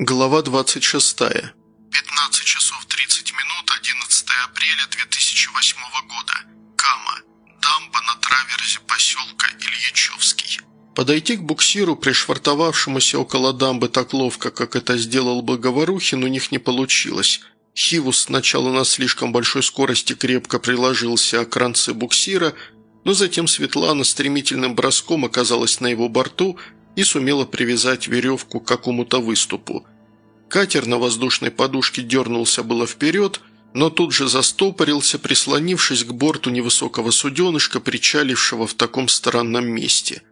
Глава 26. 15 часов 30 минут 11 апреля 2008 года. Кама. Дамба на траверзе поселка Ильичевский. Подойти к буксиру, пришвартовавшемуся около дамбы так ловко, как это сделал бы Говорухин, у них не получилось. Хивус сначала на слишком большой скорости крепко приложился к ранце буксира, но затем Светлана стремительным броском оказалась на его борту – и сумела привязать веревку к какому-то выступу. Катер на воздушной подушке дернулся было вперед, но тут же застопорился, прислонившись к борту невысокого суденышка, причалившего в таком странном месте.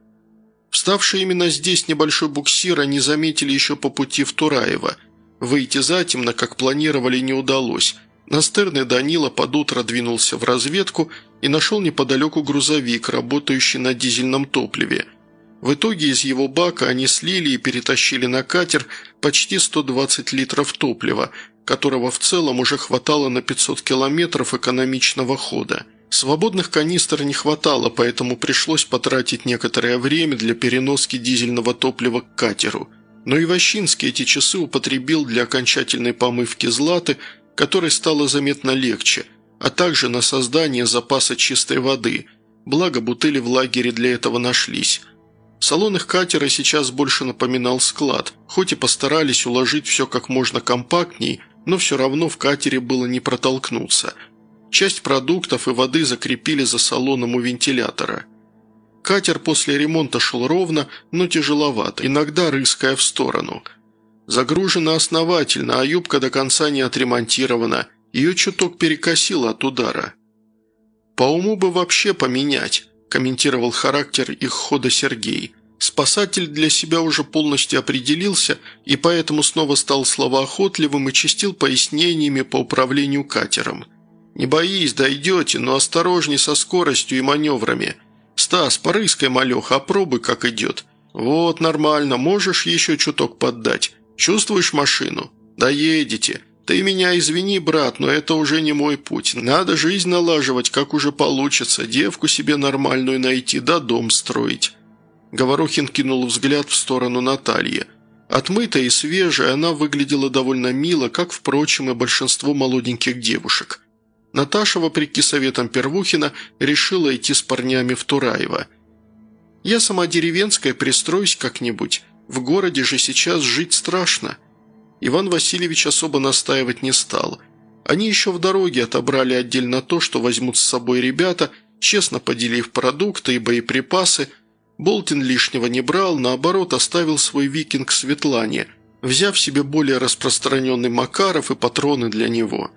Вставший именно здесь небольшой буксир они заметили еще по пути в Тураево. Выйти затемно, как планировали, не удалось. Настырный Данила под утро двинулся в разведку и нашел неподалеку грузовик, работающий на дизельном топливе – в итоге из его бака они слили и перетащили на катер почти 120 литров топлива, которого в целом уже хватало на 500 километров экономичного хода. Свободных канистр не хватало, поэтому пришлось потратить некоторое время для переноски дизельного топлива к катеру. Но и Ващинский эти часы употребил для окончательной помывки златы, которой стало заметно легче, а также на создание запаса чистой воды, благо бутыли в лагере для этого нашлись – Салон их катера сейчас больше напоминал склад, хоть и постарались уложить все как можно компактней, но все равно в катере было не протолкнуться. Часть продуктов и воды закрепили за салоном у вентилятора. Катер после ремонта шел ровно, но тяжеловато, иногда рыская в сторону. Загружена основательно, а юбка до конца не отремонтирована, ее чуток перекосило от удара. «По уму бы вообще поменять», – комментировал характер их хода Сергей. Спасатель для себя уже полностью определился и поэтому снова стал словоохотливым и чистил пояснениями по управлению катером. «Не боись, дойдете, но осторожней со скоростью и маневрами. Стас, порыскай, малеха, опробуй, как идет. Вот, нормально, можешь еще чуток поддать. Чувствуешь машину? Доедете. «Ты меня извини, брат, но это уже не мой путь. Надо жизнь налаживать, как уже получится, девку себе нормальную найти, да дом строить». Говорухин кинул взгляд в сторону Натальи. Отмытая и свежая, она выглядела довольно мило, как, впрочем, и большинство молоденьких девушек. Наташа, вопреки советам Первухина, решила идти с парнями в Тураево. «Я сама деревенская, пристроюсь как-нибудь. В городе же сейчас жить страшно», Иван Васильевич особо настаивать не стал. Они еще в дороге отобрали отдельно то, что возьмут с собой ребята, честно поделив продукты и боеприпасы. Болтин лишнего не брал, наоборот, оставил свой викинг Светлане, взяв себе более распространенный Макаров и патроны для него.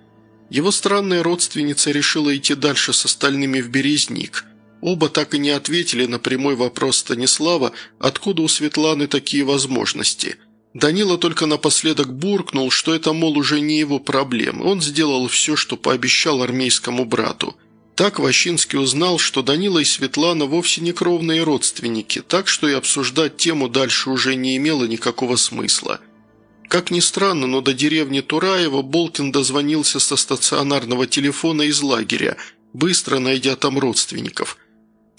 Его странная родственница решила идти дальше с остальными в Березник. Оба так и не ответили на прямой вопрос Станислава, откуда у Светланы такие возможности – Данила только напоследок буркнул, что это, мол, уже не его проблемы. Он сделал все, что пообещал армейскому брату. Так Ващинский узнал, что Данила и Светлана вовсе не кровные родственники, так что и обсуждать тему дальше уже не имело никакого смысла. Как ни странно, но до деревни Тураева Болтин дозвонился со стационарного телефона из лагеря, быстро найдя там родственников –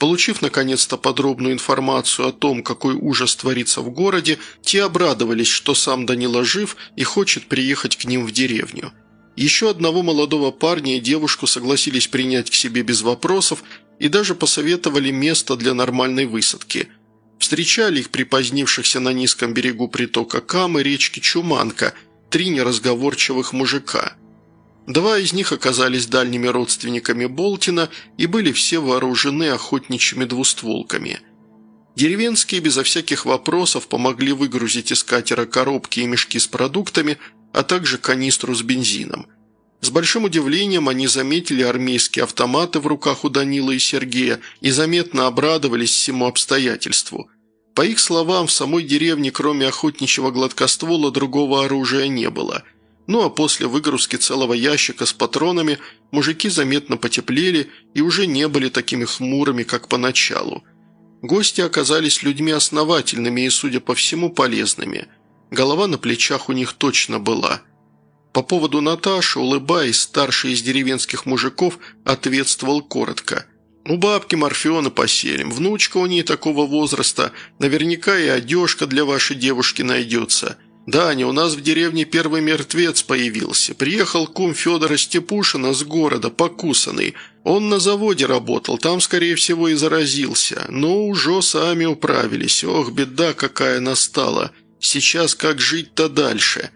Получив наконец-то подробную информацию о том, какой ужас творится в городе, те обрадовались, что сам Данила жив и хочет приехать к ним в деревню. Еще одного молодого парня и девушку согласились принять к себе без вопросов и даже посоветовали место для нормальной высадки. Встречали их припозднившихся на низком берегу притока Камы речки Чуманка, три неразговорчивых мужика – Два из них оказались дальними родственниками Болтина и были все вооружены охотничьими двустволками. Деревенские безо всяких вопросов помогли выгрузить из катера коробки и мешки с продуктами, а также канистру с бензином. С большим удивлением они заметили армейские автоматы в руках у Данила и Сергея и заметно обрадовались всему обстоятельству. По их словам, в самой деревне кроме охотничьего гладкоствола другого оружия не было – ну а после выгрузки целого ящика с патронами мужики заметно потеплели и уже не были такими хмурыми, как поначалу. Гости оказались людьми основательными и, судя по всему, полезными. Голова на плечах у них точно была. По поводу Наташи, улыбаясь, старший из деревенских мужиков ответствовал коротко. «У бабки Морфеона поселим. Внучка у ней такого возраста. Наверняка и одежка для вашей девушки найдется. «Даня, у нас в деревне первый мертвец появился. Приехал кум Федора Степушина с города, покусанный. Он на заводе работал, там, скорее всего, и заразился. Но уже сами управились. Ох, беда какая настала. Сейчас как жить-то дальше?»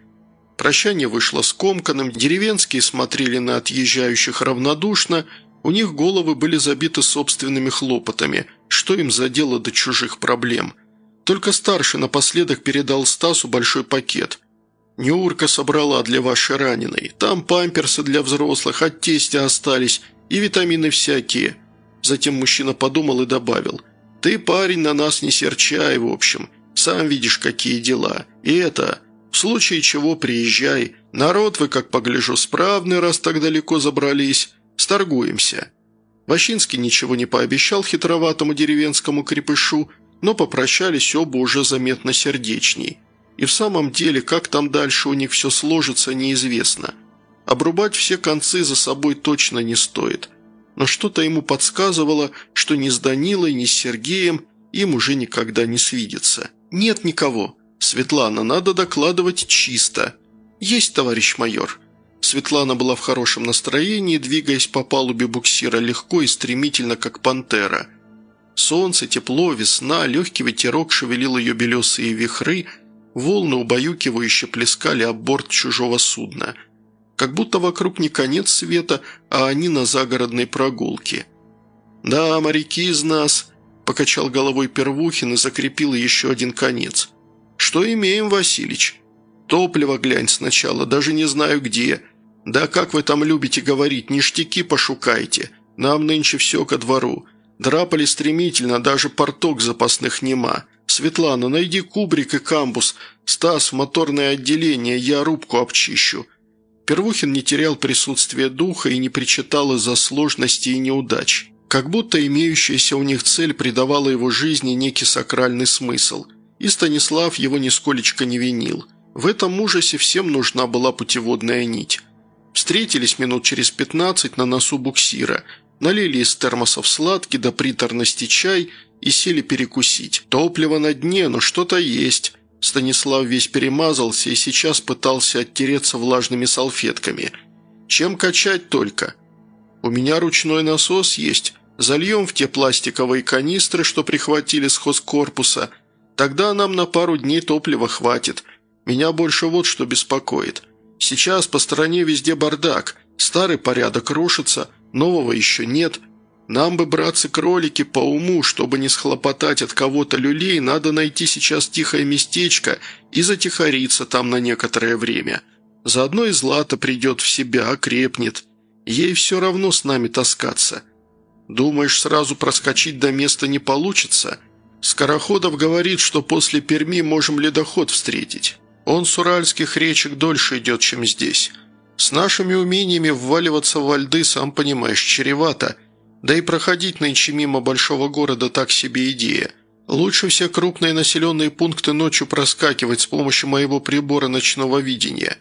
Прощание вышло скомканным, деревенские смотрели на отъезжающих равнодушно, у них головы были забиты собственными хлопотами, что им за дело до чужих проблем. Только старший напоследок передал Стасу большой пакет. «Нюрка собрала для вашей раненой. Там памперсы для взрослых, от тестя остались и витамины всякие». Затем мужчина подумал и добавил. «Ты, парень, на нас не серчай, в общем. Сам видишь, какие дела. И это, в случае чего приезжай. Народ вы, как погляжу, справный, раз так далеко забрались. Сторгуемся». Ващинский ничего не пообещал хитроватому деревенскому крепышу, но попрощались оба уже заметно сердечней. И в самом деле, как там дальше у них все сложится, неизвестно. Обрубать все концы за собой точно не стоит. Но что-то ему подсказывало, что ни с Данилой, ни с Сергеем им уже никогда не свидится. «Нет никого», «Светлана, надо докладывать чисто». «Есть, товарищ майор». Светлана была в хорошем настроении, двигаясь по палубе буксира легко и стремительно, как пантера. Солнце, тепло, весна, легкий ветерок шевелил ее белесые вихры, волны убаюкивающе плескали об борт чужого судна. Как будто вокруг не конец света, а они на загородной прогулке. «Да, моряки из нас», – покачал головой Первухин и закрепил еще один конец – «Что имеем, Василич?» «Топливо глянь сначала, даже не знаю где. Да как вы там любите говорить, ништяки пошукайте. Нам нынче все ко двору. Драпали стремительно, даже порток запасных нема. Светлана, найди кубрик и камбус. Стас, в моторное отделение, я рубку обчищу». Первухин не терял присутствие духа и не причитал из-за сложностей и неудач. Как будто имеющаяся у них цель придавала его жизни некий сакральный смысл – и Станислав его нисколечко не винил. В этом ужасе всем нужна была путеводная нить. Встретились минут через пятнадцать на носу буксира, налили из термосов сладкий до приторности чай и сели перекусить. Топливо на дне, но что-то есть. Станислав весь перемазался и сейчас пытался оттереться влажными салфетками. Чем качать только? У меня ручной насос есть. Зальем в те пластиковые канистры, что прихватили с хозкорпуса – Тогда нам на пару дней топлива хватит. Меня больше вот что беспокоит. Сейчас по стране везде бардак. Старый порядок рушится, нового еще нет. Нам бы, братцы-кролики, по уму, чтобы не схлопотать от кого-то люлей, надо найти сейчас тихое местечко и затихариться там на некоторое время. Заодно и Злата придет в себя, окрепнет. Ей все равно с нами таскаться. Думаешь, сразу проскочить до места не получится?» Скороходов говорит, что после Перми можем ледоход встретить. Он с уральских речек дольше идет, чем здесь. С нашими умениями вваливаться в льды, сам понимаешь, чревато. Да и проходить нынче мимо большого города так себе идея. Лучше все крупные населенные пункты ночью проскакивать с помощью моего прибора ночного видения».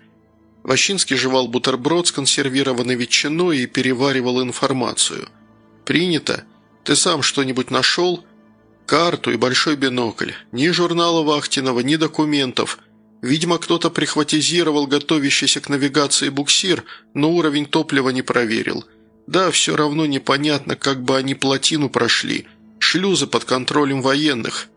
Ващинский жевал бутерброд с консервированной ветчиной и переваривал информацию. «Принято. Ты сам что-нибудь нашел?» Карту и большой бинокль. Ни журнала Вахтинова, ни документов. Видимо, кто-то прихватизировал готовящийся к навигации буксир, но уровень топлива не проверил. Да, все равно непонятно, как бы они плотину прошли. Шлюзы под контролем военных.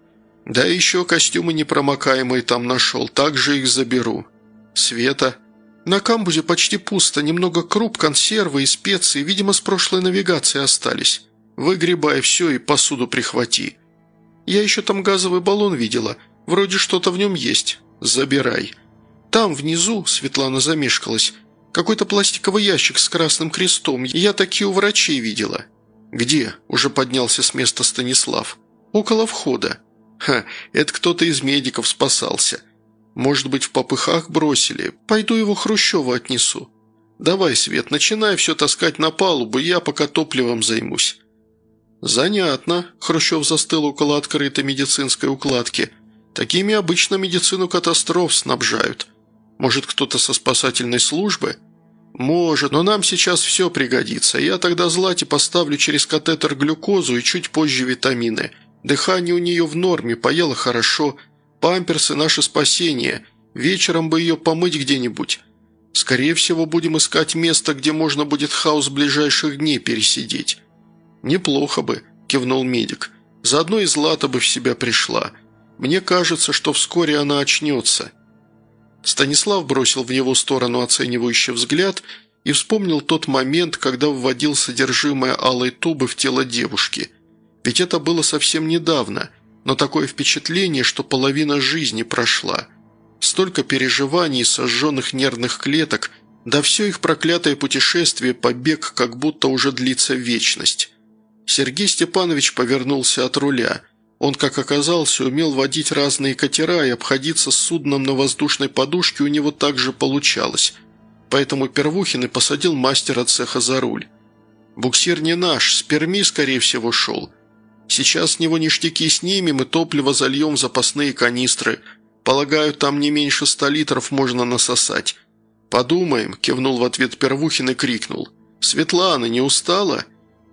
Да еще костюмы непромокаемые там нашел, также их заберу. Света. На камбузе почти пусто, немного круп, консервы и специи, видимо, с прошлой навигации остались. Выгребай все и посуду прихвати. Я еще там газовый баллон видела. Вроде что-то в нем есть. Забирай. Там, внизу, Светлана замешкалась, какой-то пластиковый ящик с красным крестом. Я такие у врачей видела». «Где?» – уже поднялся с места Станислав. «Около входа». «Ха, это кто-то из медиков спасался. Может быть, в попыхах бросили. Пойду его Хрущева отнесу». «Давай, Свет, начинай все таскать на палубу, я пока топливом займусь». «Занятно», – Хрущев застыл около открытой медицинской укладки. «Такими обычно медицину катастроф снабжают. Может, кто-то со спасательной службы?» «Может, но нам сейчас все пригодится. Я тогда Злате поставлю через катетер глюкозу и чуть позже витамины. Дыхание у нее в норме, поела хорошо. Памперсы – наше спасение. Вечером бы ее помыть где-нибудь. Скорее всего, будем искать место, где можно будет хаос ближайших дней пересидеть». «Неплохо бы», – кивнул медик. «Заодно и Злата бы в себя пришла. Мне кажется, что вскоре она очнется». Станислав бросил в его сторону оценивающий взгляд и вспомнил тот момент, когда вводил содержимое алой тубы в тело девушки. Ведь это было совсем недавно, но такое впечатление, что половина жизни прошла. Столько переживаний, сожженных нервных клеток, да все их проклятое путешествие, побег, как будто уже длится вечность. Сергей Степанович повернулся от руля. Он, как оказался, умел водить разные катера, и обходиться с судном на воздушной подушке у него также получалось. Поэтому Первухин и посадил мастера цеха за руль. Буксир не наш, с Перми, скорее всего, шел. Сейчас с него ништяки снимем и топливо зальем в запасные канистры. Полагаю, там не меньше ста литров можно насосать. «Подумаем», – кивнул в ответ Первухин и крикнул. «Светлана, не устала?»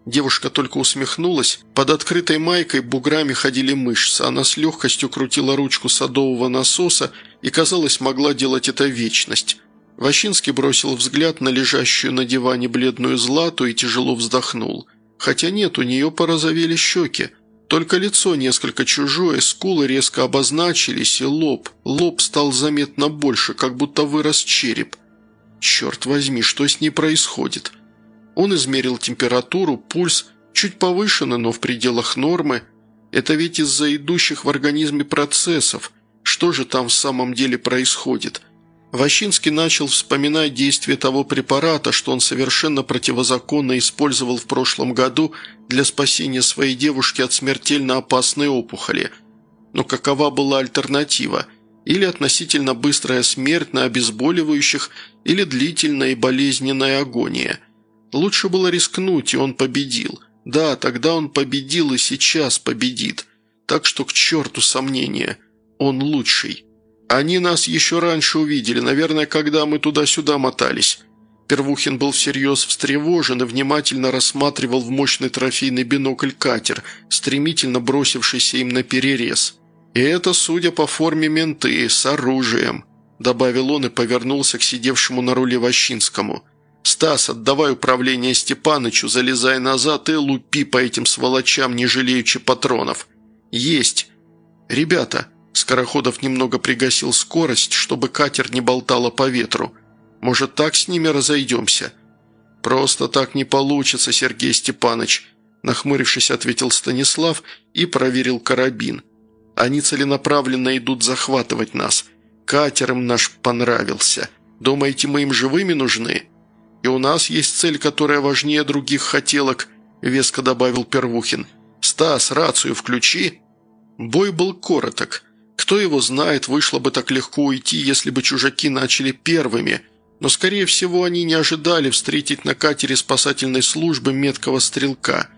Девушка только усмехнулась. Под открытой майкой буграми ходили мышцы. Она с легкостью крутила ручку садового насоса и, казалось, могла делать это вечность. Ващинский бросил взгляд на лежащую на диване бледную злату и тяжело вздохнул. Хотя нет, у нее порозовели щеки. Только лицо несколько чужое, скулы резко обозначились, и лоб. Лоб стал заметно больше, как будто вырос череп. Черт возьми, что с ней происходит?» Он измерил температуру, пульс, чуть повышенный, но в пределах нормы. Это ведь из-за идущих в организме процессов. Что же там в самом деле происходит? Ващинский начал вспоминать действие того препарата, что он совершенно противозаконно использовал в прошлом году для спасения своей девушки от смертельно опасной опухоли. Но какова была альтернатива? Или относительно быстрая смерть на обезболивающих, или длительная и болезненная агония – Лучше было рискнуть, и он победил. Да, тогда он победил и сейчас победит. Так что к черту сомнения. Он лучший. Они нас еще раньше увидели, наверное, когда мы туда-сюда мотались. Первухин был всерьез встревожен и внимательно рассматривал в мощный трофейный бинокль катер, стремительно бросившийся им на перерез. «И это, судя по форме, менты, с оружием», – добавил он и повернулся к сидевшему на руле Ващинскому – «Стас, отдавай управление Степанычу, залезай назад и лупи по этим сволочам, не жалеючи патронов». «Есть!» «Ребята!» Скороходов немного пригасил скорость, чтобы катер не болтало по ветру. «Может, так с ними разойдемся?» «Просто так не получится, Сергей Степанович», нахмурившись, ответил Станислав и проверил карабин. «Они целенаправленно идут захватывать нас. Катер им наш понравился. Думаете, мы им живыми нужны?» «И у нас есть цель, которая важнее других хотелок», – веско добавил Первухин. «Стас, рацию включи». Бой был короток. Кто его знает, вышло бы так легко уйти, если бы чужаки начали первыми. Но, скорее всего, они не ожидали встретить на катере спасательной службы меткого стрелка.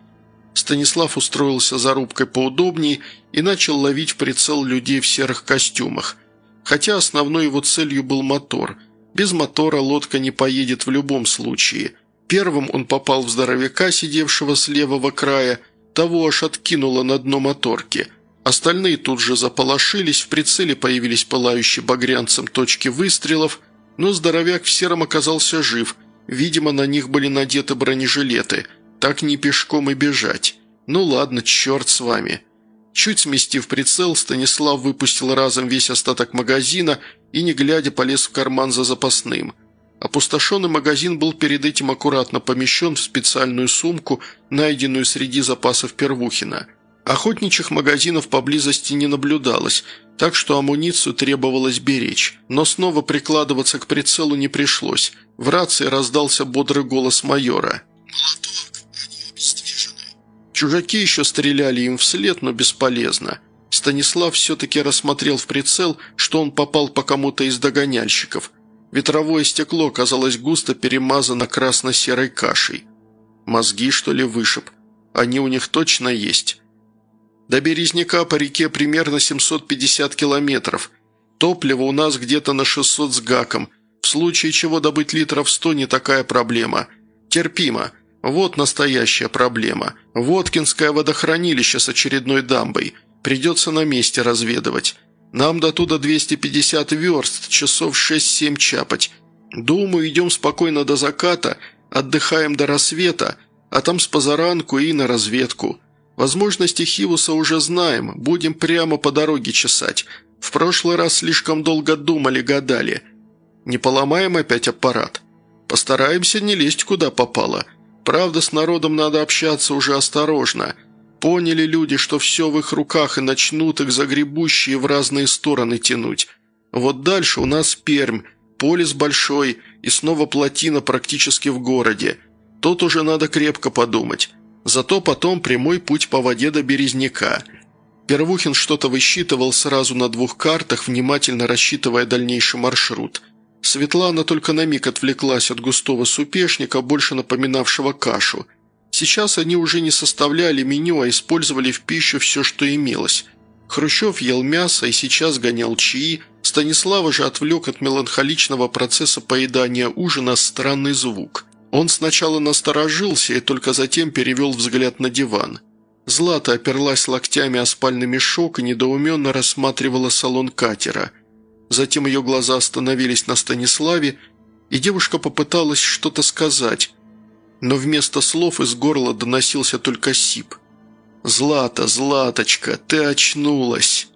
Станислав устроился за рубкой поудобнее и начал ловить прицел людей в серых костюмах. Хотя основной его целью был мотор – без мотора лодка не поедет в любом случае. Первым он попал в здоровяка, сидевшего с левого края, того аж откинуло на дно моторки. Остальные тут же заполошились, в прицеле появились пылающие багрянцем точки выстрелов, но здоровяк в сером оказался жив, видимо, на них были надеты бронежилеты, так не пешком и бежать. Ну ладно, черт с вами. Чуть сместив прицел, Станислав выпустил разом весь остаток магазина и, не глядя, полез в карман за запасным. Опустошенный магазин был перед этим аккуратно помещен в специальную сумку, найденную среди запасов Первухина. Охотничьих магазинов поблизости не наблюдалось, так что амуницию требовалось беречь. Но снова прикладываться к прицелу не пришлось. В рации раздался бодрый голос майора. Чужаки еще стреляли им вслед, но бесполезно. Станислав все-таки рассмотрел в прицел, что он попал по кому-то из догоняльщиков. Ветровое стекло казалось густо перемазано красно-серой кашей. Мозги, что ли, вышиб? Они у них точно есть. До Березняка по реке примерно 750 километров. Топливо у нас где-то на 600 с гаком. В случае чего добыть литров 100 не такая проблема. Терпимо. Вот настоящая проблема. Воткинское водохранилище с очередной дамбой. Придется на месте разведывать. Нам до туда 250 верст, часов 6-7 чапать. Думаю, идем спокойно до заката, отдыхаем до рассвета, а там с позаранку и на разведку. Возможности Хивуса уже знаем, будем прямо по дороге чесать. В прошлый раз слишком долго думали, гадали. Не поломаем опять аппарат? Постараемся не лезть куда попало. Правда, с народом надо общаться уже осторожно. Поняли люди, что все в их руках и начнут их загребущие в разные стороны тянуть. Вот дальше у нас Пермь, полис большой и снова плотина практически в городе. Тут уже надо крепко подумать. Зато потом прямой путь по воде до Березняка. Первухин что-то высчитывал сразу на двух картах, внимательно рассчитывая дальнейший маршрут. Светлана только на миг отвлеклась от густого супешника, больше напоминавшего кашу – Сейчас они уже не составляли меню, а использовали в пищу все, что имелось. Хрущев ел мясо и сейчас гонял чаи, Станислава же отвлек от меланхоличного процесса поедания ужина странный звук. Он сначала насторожился и только затем перевел взгляд на диван. Злата оперлась локтями о спальный мешок и недоуменно рассматривала салон катера. Затем ее глаза остановились на Станиславе, и девушка попыталась что-то сказать, но вместо слов из горла доносился только сип. «Злата, Златочка, ты очнулась!»